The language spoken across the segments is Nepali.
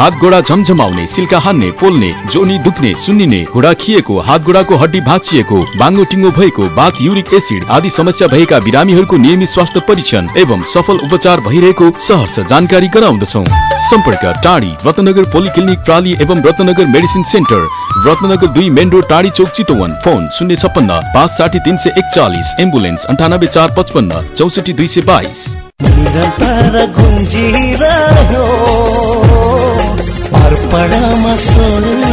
हात गोडा झमझमाउने सिल्का हान्ने पोल्ने जोनी दुख्ने सुन्निने घुँडा खिएको हात गोडाको हड्डी भाँचिएको बाङ्गो टिङ्गो भएको बाथ युरिक एसिड आदि समस्या भएका बिरामीहरूको नियमित स्वास्थ्य परीक्षण एवं सफल उपचार भइरहेको सहर्ष जानकारी गराउँदछौ। सम्पर्क टाढी रत्नगर पोलिक्लिनिक प्राली एवं रत्नगर मेडिसिन सेन्टर रत्नगर दुई मेन रोड टाढी चौक चितवन। फोन शून्य छप्पन्न पाँच साठी तिन सय एकचालिस। एम्बुलेन्स अन्ठानब्बे चार पचपन्न चौसठी दुई सय बाइस। படாಮ சொல்ಲು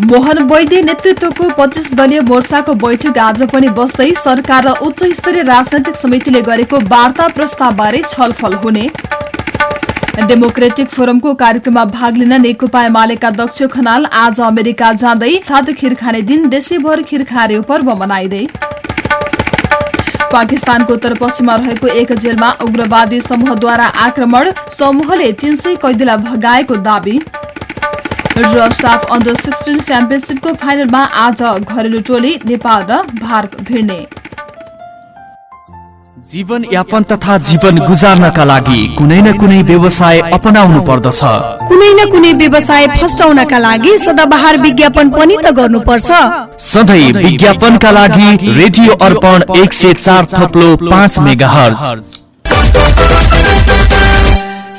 मोहन वैद्य नेतृत्वको पच्चिस दलीय मोर्चाको बैठक आज पनि बस्दै सरकार र उच्च स्तरीय राजनैतिक समितिले गरेको वार्ता प्रस्तावबारे छलफल हुने। डेमोक्रेटिक फोरमको कार्यक्रममा भाग लिन नेकपा एमालेका दक्ष खनाल आज अमेरिका जाँदै खाद खिर खाने दिन देशैभर खिर खारे पर्व मनाइँदै। पाकिस्तानको उत्तरपश्चिममा रहेको एक जेलमा उग्रवादी समूहद्वारा आक्रमण समूहले तीन सय कैदीलाई भगाएको दावी। र साफ अन्डर सिक्सटिन च्याम्पियनसिपको फाइनलमा आज घरेलु टोली नेपाल र भारत भिड्ने। जीवन यापन तथा जीवन गुजार्नका लागि कुनै न कुनै व्यवसाय अपनाउनु पर्दछ। कुनै न कुनै व्यवसाय फस्टाउनका लागि सदाबहार विज्ञापन पनि त गर्नुपर्छ। सधैँ विज्ञापनका लागि रेडियो अर्पण एक सय चार थप्लो पाँच मेगा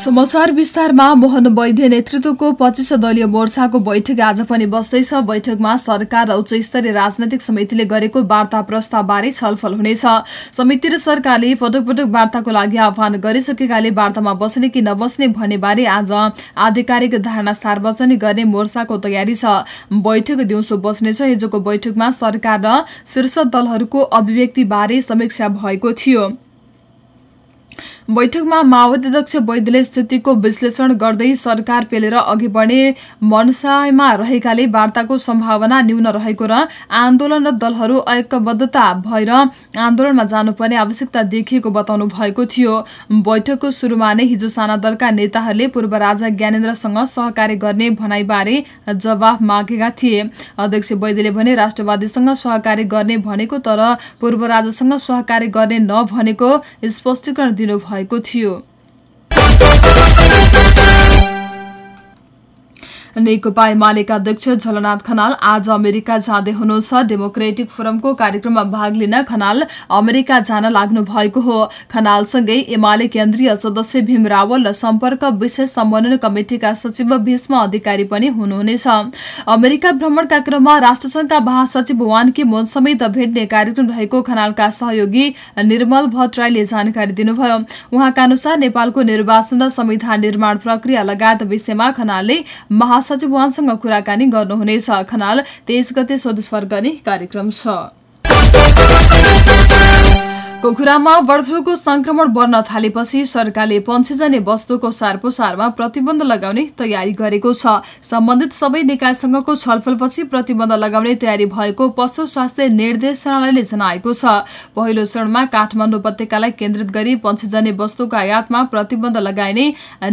समाचार विस्तारमा मोहन वैद्य नेतृत्वको पच्चिस दलीय मोर्चाको बैठक आज पनि बस्दैछ। बैठकमा सरकार र उच्च स्तरीय राजनैतिक समितिले गरेको वार्ता प्रस्तावबारे छलफल हुनेछ। समिति र सरकारले पटक पटक वार्ताको लागि आह्वान गरिसकेकाले वार्तामा बस्ने कि नबस्ने भन्ने बारे आज आधिकारिक धारणा सार्वजनिक गर्ने मोर्चाको तयारी छ। बैठक दिउँसो बस्नेछ। हिजोको बैठकमा सरकार र शीर्ष दलहरूको अभिव्यक्तिबारे समीक्षा भएको थियो। बैठकमा माओवादी अध्यक्ष वैद्यले स्थितिको विश्लेषण गर्दै सरकार पेलेर अघि बढ्ने मनसायमा रहेकाले वार्ताको सम्भावना न्यून रहेको र आन्दोलनरत दलहरू ऐक्यबद्धता भएर आन्दोलनमा जानुपर्ने आवश्यकता देखिएको बताउनु भएको थियो। बैठकको सुरुमा नै हिजो साना दलका नेताहरूले पूर्व राजा ज्ञानेन्द्रसँग सहकार्य गर्ने भनाइबारे जवाफ मागेका थिए। अध्यक्ष वैद्यले भने राष्ट्रवादीसँग सहकार्य गर्ने भनेको तर पूर्व राजासँग सहकार्य गर्ने नभनेको स्पष्टीकरण दिनु भएको थियो। नेकपा एमालेका अध्यक्ष झलनाथ खनाल आज अमेरिका जाँदै हुनुहुन्छ। डेमोक्रेटिक फोरमको कार्यक्रममा भाग लिन खनाल अमेरिका जान लाग्नु भएको हो। खनालसँगै एमाले केन्द्रीय सदस्य भीम रावल र सम्पर्क विशेष सम्बन्धन कमिटिका सचिव भीष्म अधिकारी पनि हुनुहुनेछ। अमेरिका भ्रमणका क्रममा राष्ट्रसंघका महासचिव वान के मोन समेत भेट्ने कार्यक्रम रहेको खनालका सहयोगी निर्मल भट्टराईले जानकारी दिनुभयो। उहाँका अनुसार नेपालको निर्वाचन र संविधान निर्माण प्रक्रिया लगायत विषयमा खनालले महा महासचिव उहाँसँग कुराकानी गर्नुहुनेछ। खनाल तेइस गते स्वदेश फर्कने कार्यक्रम छ। कुखुरामा बर्ड फ्लूको संक्रमण बढ्न थालेपछि सरकारले पन्छीजन्य वस्तुको सारपोसारमा प्रतिबन्ध लगाउने तयारी गरेको छ। सम्बन्धित सबै निकायसँगको छलफलपछि प्रतिबन्ध लगाउने तयारी भएको पशु स्वास्थ्य निर्देशनालयले जनाएको छ। पहिलो चरणमा काठमाडौँ उपत्यकालाई केन्द्रित गरी पन्छीजन्य वस्तुको आयातमा प्रतिबन्ध लगाइने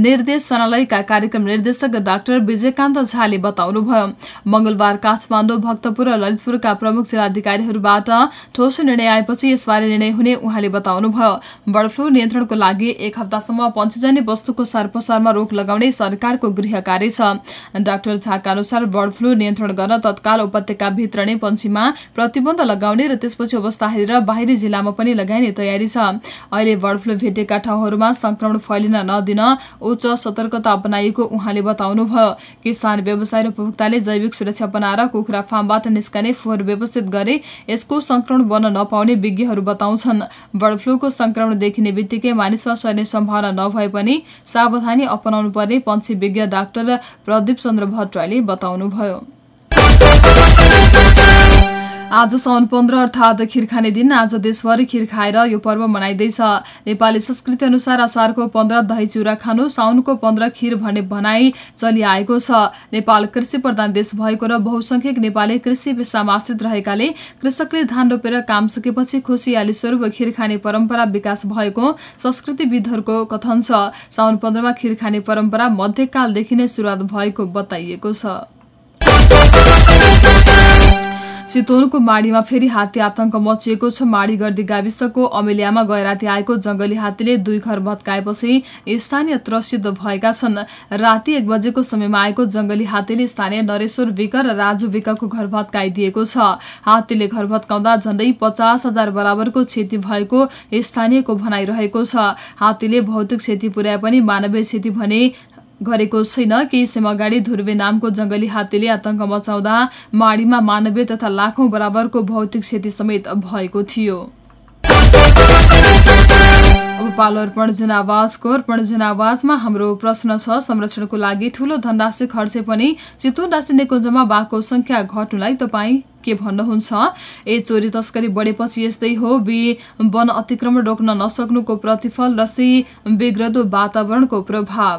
निर्देशनालयका कार्यक्रम निर्देशक डाक्टर विजयकान्त झाले बताउनुभयो। मंगलबार काठमाडौँ भक्तपुर र ललितपुरका प्रमुख जिल्लाधिकारीहरूबाट ठोस निर्णय आएपछि यसबारे निर्णय हुने उहाँले बताउनुभयो बर्ड फ्लू नियन्त्रणको लागि एक हप्तासम्म पञ्चजन्य वस्तुको सारपसारमा रोक लगाउने सरकारको गृह कार्य छ। डाक्टर झाका अनुसार बर्ड फ्लू नियन्त्रण गर्न तत्काल उपत्यकाभित्र नै पन्छीमा प्रतिबन्ध लगाउने र त्यसपछि अवस्था हेरेर बाहिरी जिल्लामा पनि लगाइने तयारी छ। अहिले बर्ड फ्लू भेटेका ठाउँहरूमा संक्रमण फैलिन नदिन उच्च सतर्कता अपनाइएको उहाँले बताउनुभयो किसान व्यवसाय र उपभोक्ताले जैविक सुरक्षा बनाएर कुखुरा फार्मबाट निस्कने फोहोर व्यवस्थित गरे यसको संक्रमण बन्न नपाउने विज्ञहरू बताउँछन्। बर्ड फ्लूको संक्रमण देखिने बित्तिकै मानिसमा सर्ने सम्भावना नभए पनि सावधानी अपनाउनु पर्ने पन्छी विज्ञ डाक्टर प्रदीप चन्द्र भट्टराईले बताउनुभयो। आज साउन पन्ध्र अर्थात् खिर खाने दिन आज देशभरि खिर खाएर यो पर्व मनाइँदैछ। नेपाली संस्कृति अनुसार असारको पन्ध्र दही चिउरा खानु साउनको पन्ध्र खिर भन्ने भनाइ चलिआएको छ। नेपाल कृषि प्रधान देश भएको र बहुसंख्यक नेपाली कृषि पेसामा आश्रित रहेकाले कृषकले धान रोपेर काम सकेपछि खुसियाली स्वरूप खिर खाने परम्परा विकास भएको संस्कृतिविदहरूको कथन छ। साउन पन्ध्रमा खिर खाने परम्परा मध्यकालदेखि नै सुरुवात भएको बताइएको छ। चितवनको माडीमा फेरि हात्ती आतंक मचिएको छ। माडी गर्दी गाविसको अमेलियामा गैराती आएको जंगली हात्तीले दुई घर भत्काएपछि स्थानीय त्रसित भएका छन्। राति एक बजेको समयमा आएको जंगली हात्तीले स्थानीय नरेश्वर विक र राजु विकको घर भत्काइदिएको छ। हात्तीले घर भत्काउँदा झण्डै पचास हजार बराबरको क्षति भएको स्थानीयको भनाइरहेको छ। हात्तीले भौतिक क्षति पुर्याए पनि मानवीय क्षति भने गरेको छैन। केही समय अगाडि ध्रुवे नामको जंगली हात्तीले आतंक मचाउँदा माडीमा मानवीय तथा लाखौं बराबरको भौतिक क्षति समेत भएको थियो। अब पालो अर्पण जनावाजको अर्पण जनावाजमा हाम्रो प्रश्न छ। संरक्षणको लागि ठूलो धनराशि खर्चे पनि चितवन राष्ट्रिय निकुञ्जमा बाघको संख्या घट्नुलाई तपाईँ के भन्नुहुन्छ? ए चोरी तस्करी बढेपछि यस्तै हो। बी वन अतिक्रमण रोक्न नसक्नुको प्रतिफल र सी बिग्रदो वातावरणको प्रभाव।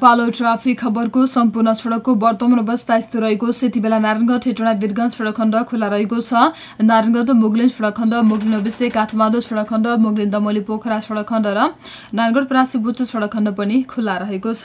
पालो ट्राफिक खबरको सम्पूर्ण सड़कको वर्तमान अवस्था यस्तो रहेको छ। यति बेला नारायणगढ हेटोडा वीरगंज सड़क खण्ड खुला रहेको छ। नारायणगढ मुगलिन सड़क खण्ड मुगलिन अविसे काठमाडौँ सड़क खण्ड मुगलिन दमोली पोखरा सड़क खण्ड र नारायणगढ परासी बुच्च सड़क खण्ड पनि खुला रहेको छ।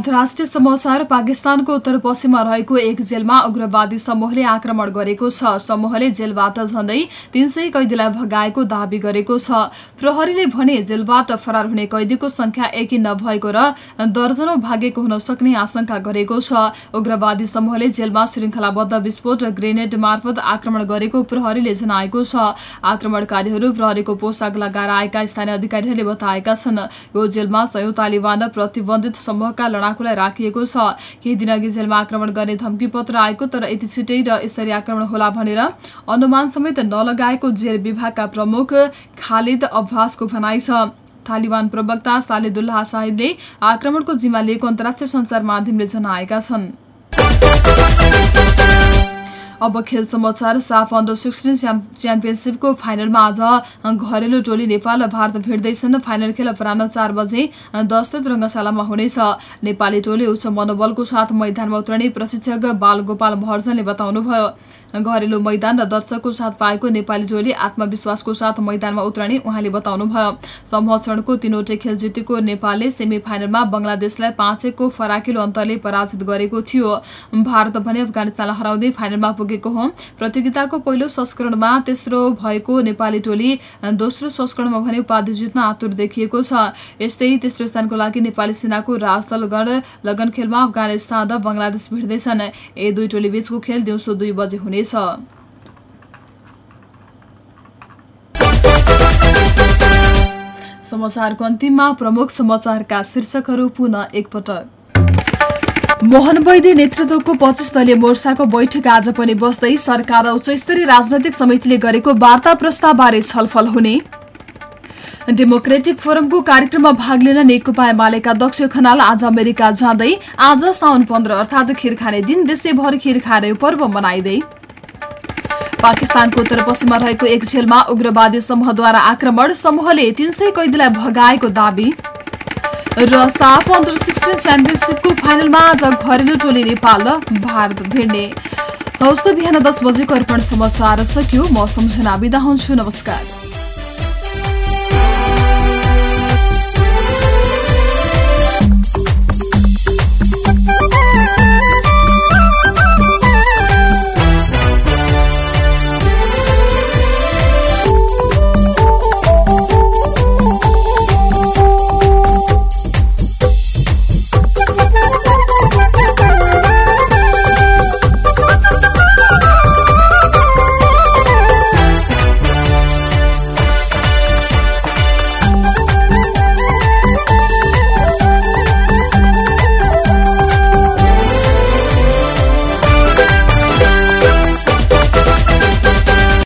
अन्तर्राष्ट्रिय समाचार पाकिस्तानको उत्तर पश्चिममा रहेको एक जेलमा उग्रवादी समूहले आक्रमण गरेको छ। समूहले जेलबाट झण्डै तीन सय कैदीलाई भगाएको दावी गरेको छ। प्रहरीले भने जेलबाट फरार हुने कैदीको संख्या एकी नभएको र दर्जनौ भागेको हुन सक्ने आशंका गरेको छ। उग्रवादी समूहले जेलमा श्रृङ्खलाबद्ध विस्फोट र ग्रेनेड मार्फत आक्रमण गरेको प्रहरीले जनाएको छ। आक्रमणकारीहरू प्रहरीको पोसाक लगाएर आएका स्थानीय अधिकारीहरूले बताएका छन् यो जेलमा सयौं तालिबान प्रतिबन्धित समूहका लडाकुलाई राखिएको छ। केही दिनअघि जेलमा आक्रमण गर्ने धम्की पत्र आएको तर यति छिटै र यसरी आक्रमण होला भनेर अनुमान समेत नलगाएको जेल विभागका प्रमुख खालिद अब्बासको भनाइ छ। तालिबान प्रवक्ता सालिदुल्लाह साहिदले आक्रमणको जिम्मा लिएको अन्तर्राष्ट्रिय सञ्चार माध्यमले जनाएका छन्। अब खेल समाचार साफ अन्डर सिक्सटिन च्याम्पियनसिपको फाइनलमा आज घरेलु टोली नेपाल र भारत भिड्दैछन् फाइनल खेल अपराह चार बजे दशरथ रङ्गशालामा हुनेछ। नेपाली टोली उच्च मनोबलको साथ मैदानमा उत्रने प्रशिक्षक बाल गोपाल महर्जनले बताउनुभयो। घरेलु मैदान र दर्शकको साथ पाएको नेपाली टोली आत्मविश्वासको साथ मैदानमा उत्रने उहाँले बताउनुभयो। समूह चरणको तीनवटै खेल जितेको नेपालले सेमी फाइनलमा बंगलादेशलाई पाँच एकको फराकिलो अन्तरले पराजित गरेको थियो। भारत भने अफगानिस्तानलाई हराउँदै फाइनलमा पुगेको हो। प्रतियोगिताको पहिलो संस्करणमा तेस्रो भएको नेपाली टोली दोस्रो संस्करणमा भने उपाधि जित्न आतुर देखिएको छ। यस्तै तेस्रो स्थानको लागि नेपाली सेनाको राजदलगढ लगन खेलमा अफगानिस्तान र बंगलादेश भिड्दैछन्। यी दुई टोली बीचको खेल दिउँसो दुई बजे हुनेछ समाचारको अन्तिममा प्रमुख समाचारका शीर्षकहरू पुनः एकपटक। मोहन वैद्य नेतृत्वको पच्चिस दलीय मोर्चाको बैठक आज पनि बस्दै सरकार र उच्चस्तरीय राजनैतिक समितिले गरेको वार्ता प्रस्तावबारे छलफल हुने। डेमोक्रेटिक फोरमको कार्यक्रममा भाग लिन नेकपा एमालेका अध्यक्ष खनाल आज अमेरिका जाँदै आज साउन पन्ध्र अर्थात् खिर खाने दिन देशैभर खिर खाने पर्व मनाइँदै। पाकिस्तानको उत्तर पश्चिममा रहेको एक झेलमा उग्रवादी समूहद्वारा आक्रमण। समूहले तीन सय कैदीलाई भगाएको दावी। र साफ अन्डर सिक्सटिन च्याम्पियनसिपको फाइनलमा आज घरेलु टोली नेपाल भारत भिड्ने। हौस् बिहान दस बजेको अर्पण समाचार सकियो। म सम्झना बिदा हुन्छु। नमस्कार।